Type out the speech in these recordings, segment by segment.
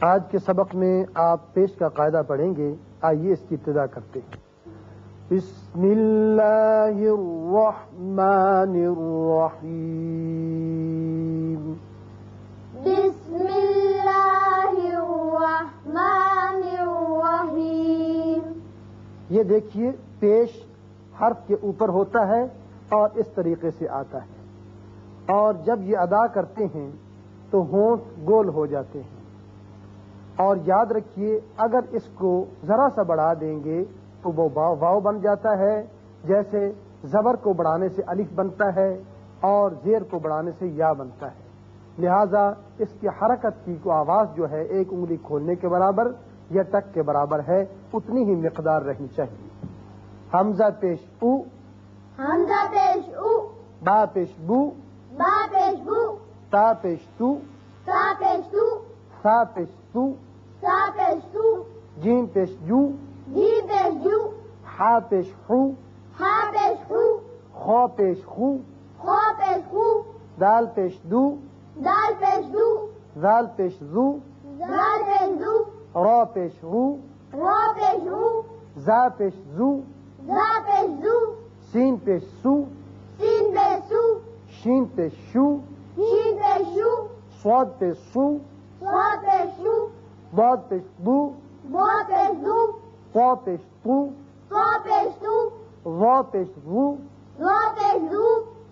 آج کے سبق میں آپ پیش کا قاعدہ پڑھیں گے۔ آئیے اس کی ابتدا کرتے بسم اللہ الرحمن الرحیم۔ بسم اللہ الرحمن الرحیم۔ یہ دیکھیے پیش حرف کے اوپر ہوتا ہے اور اس طریقے سے آتا ہے۔ اور جب یہ ادا کرتے ہیں تو ہونٹ گول ہو جاتے ہیں۔ اور یاد رکھیے اگر اس کو ذرا سا بڑھا دیں گے تو وہ واؤ بن جاتا ہے جیسے زبر کو بڑھانے سے الف بنتا ہے اور زیر کو بڑھانے سے یا بنتا ہے۔ لہذا اس کی حرکت کی کو آواز جو ہے ایک انگلی کھولنے کے برابر یا ٹک کے برابر ہے اتنی ہی مقدار رہنی چاہیے۔ حمزہ پیش او۔ حمزہ پیش او۔ با پیش بو۔ با پیش بو۔ تا پیش تو۔ تا پیش تو۔ سا پیش تو۔ جیم پیش جو جی پیش جو ہا پیش خو ہا پیش خو خو پیش خو خو پیش خو دال پیش دو دال پیش دو زال پیش زو زال پیش دو رو پیش رو رو پیش رو زا پیش زو زا پیش زو سین پیش سو سین پیش سو شین پیش شو شین پیش شو سواد پیش سو سوا پیش شو باد پیش بو بو پیش دو قو پیش تو سو پیش تو رو پیش رو رو پیش دو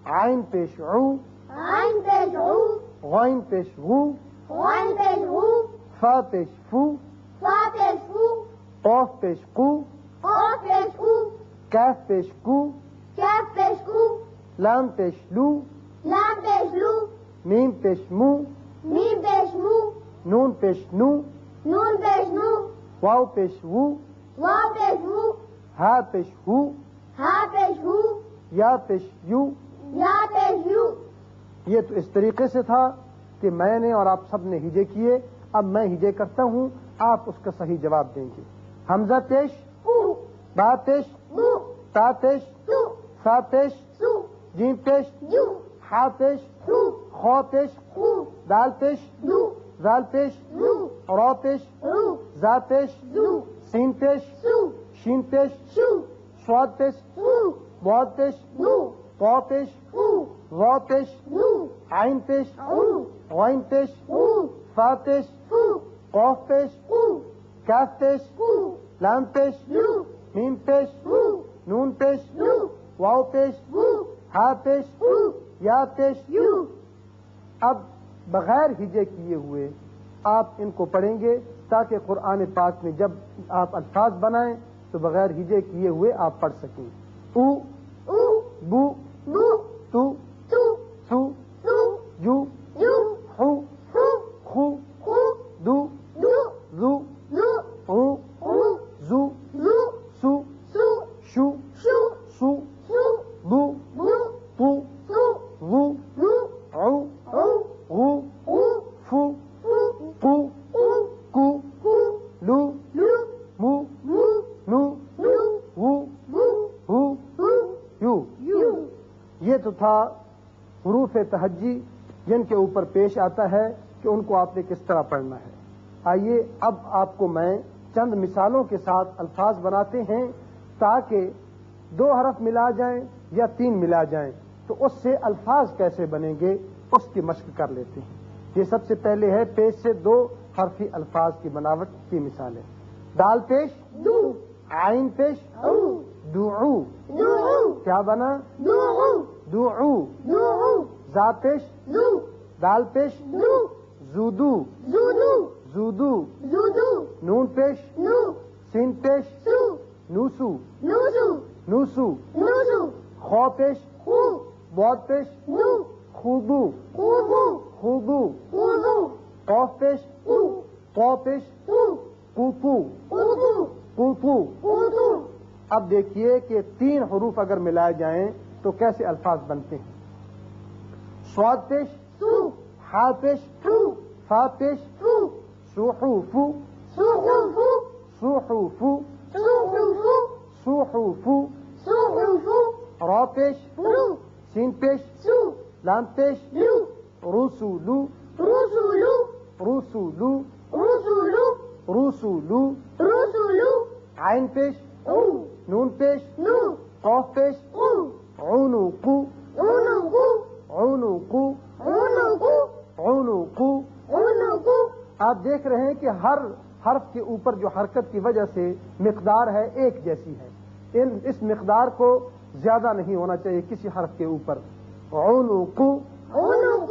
عین پیش عو عین پیش عو غین پیش غو غین پیش غو فا پیش فو فا پیش فو قوف پیش قو قاف پیش قو کاف پیش کو کاف پیش قو لام پیش لو لام پیش لو میم پیش مو میم پیش مو نون پیش نو نون پیش نو واو پیش وو واو پیش وو ہا پیش ہو ہا پیش ہو یا پیش یو۔ یا پیش یو۔ یہ تو اس طریقے سے تھا کہ میں نے اور آپ سب نے ہجے کیے۔ اب میں ہجے کرتا ہوں آپ اس کا صحیح جواب دیں گے۔ حمزہ پیش او با پیش بو تا پیش سو سا پیش جیم پیش جو ہا پیش خو پیش خو دال پیش دو زال پیش رو پیش زا پیش زو سین پیش سو شین پیش شو سواد پیش سو بود پیش نو قو پیش خو رو پیش نو عین پیش او غین پیش او فا پیش فو قوف پیش او کاف پیش او لام پیش لو میم پیش او نون پیش لو واو پیش او ہا پیش او یا پیش یو۔ اب بغیر ہجے کیے ہوئے آپ ان کو پڑھیں گے۔ تاکہ قرآن پاک میں جب آپ الفاظ بنائیں تو بغیر ہجے کیے ہوئے آپ پڑھ سکیں۔ او او، بو بو تو تو سو سو جو جو خو خو خو خو دو دو زو دو او او زو زو سو سو شو شو سو سو بو بو پو سو وو رو او او غو او فو فو قو او کو کو لو لو مو مو نو لو وو بو ہو ہو یو یو یہ تو تھا حروف تہجی جن کے اوپر پیش آتا ہے کہ ان کو آپ نے کس طرح پڑھنا ہے۔ آئیے اب آپ کو میں چند مثالوں کے ساتھ الفاظ بناتے ہیں تاکہ دو حرف ملا جائیں یا تین ملا جائیں۔ تو اس سے الفاظ کیسے بنیں گے اس کی مشق کر لیتے ہیں۔ یہ سب سے پہلے ہے پیش سے دو حرفی الفاظ کی بناوٹ کی مثالیں۔ دال پیش دو۔ آئین پیش دو۔ کیا بنا؟ دو۔ دعو دو زا پیش. دو. دال پیش. دو. زودو. زودو. زودو. زودو. نون پیش. نو. سین پیش. سو. نوسو. نوزو نوسو. نوزو خو پیش. خو. بود پیش. نو. خوبو. خوبو. خوبو. خوبو. قوف پیش. قو. پیش. او قوپو قوپو اوتو اب دیکھیے کہ تین حروف اگر ملائے جائیں تو کیسے الفاظ بنتے ہیں؟ سواد پیش سو ہا پیش فو فا پیش فو سوحوفو سوحوفو سوحوفو سوحوفو را پیش رو سین پیش سو لام پیش لو رسولو رسولو رسولو رسولو روسو لو رسل عین پیش آپ دیکھ رہے ہیں کہ ہر حرف کے اوپر جو حرکت کی وجہ سے مقدار ہے ایک جیسی ہے۔ ان اس مقدار کو زیادہ نہیں ہونا چاہیے کسی حرف کے اوپر۔ عنق۔ عنق۔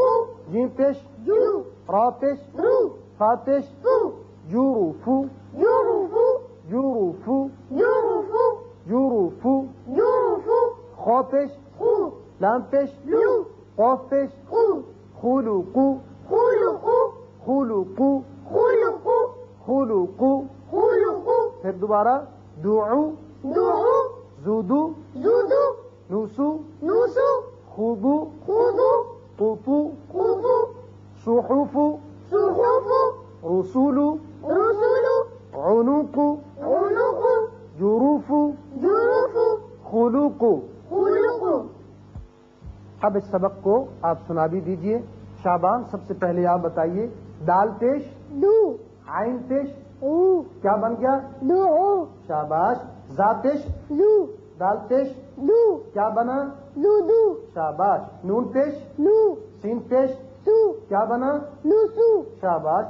جیم پیش۔ جو۔ را پیش۔ رو۔ فا پیش۔ فو یوروفو یورف یوروفو یورف یوروفو یورف خو پیش۔ خو۔ لام پیش۔ لو۔ قوف پیش۔ خو۔ خلقو۔ خلق خلقو. خلق خلقو. خلق پھر دوبارہ دعو. دعو. زودو. زودو. نوسو. نوسو. خوبو. خذو قوفو. خذو صحوفو صحف رسولو. رسل عنوقو عنق جروفو. جرف خلوقو خلق اب اس سبق کو آپ سنا بھی دیجیے. شابان سب سے پہلے آپ بتائیے دال پیش دو عین پیش او کیا بن گیا؟ دو شاباش زا پیش لو دال پیش دو کیا بنا؟ لو دو شاباش نون پیش لو سین پیش سو کیا بنا؟ لوسو شاباش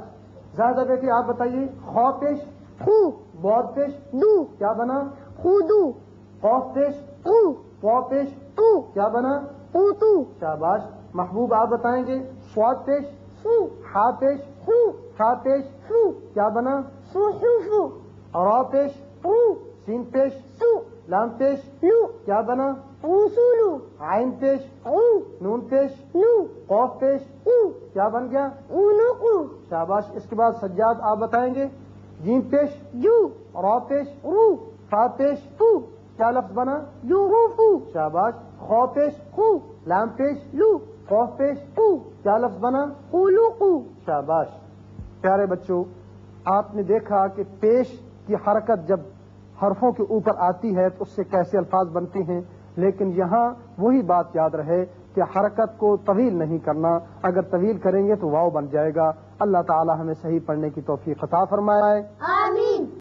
زیادہ بیٹی آپ بتائیے خو پیش خو بود پیش دو کیا بنا؟ خودو قوف پیش قو پو پیش تو کیا بنا؟ قوتو شاباش محبوب آپ بتائیں گے سواد پیش سو ہا پیش خا پیش سو کیا بنا؟ صحف را پیش او سین پیش سو. لام پیش لو. کیا بنا؟ عین پیش او. نون پیش قوف پیش او. کیا بن گیا؟ شاباش اس کے بعد سجاد آپ بتائیں گے. جیم پیش جو. را پیش رو. فا پیش فو کیا لفظ بنا؟ جروف شاباش خو پیش خو. لام پیش لو. قوف پیش کیا لفظ بنا شاباش پیارے بچوں آپ نے دیکھا کہ پیش کی حرکت جب حرفوں کے اوپر آتی ہے تو اس سے کیسے الفاظ بنتے ہیں؟ لیکن یہاں وہی بات یاد رہے کہ حرکت کو طویل نہیں کرنا۔ اگر طویل کریں گے تو واؤ بن جائے گا۔ اللہ تعالی ہمیں صحیح پڑھنے کی توفیق عطا فرمائے۔ آمین۔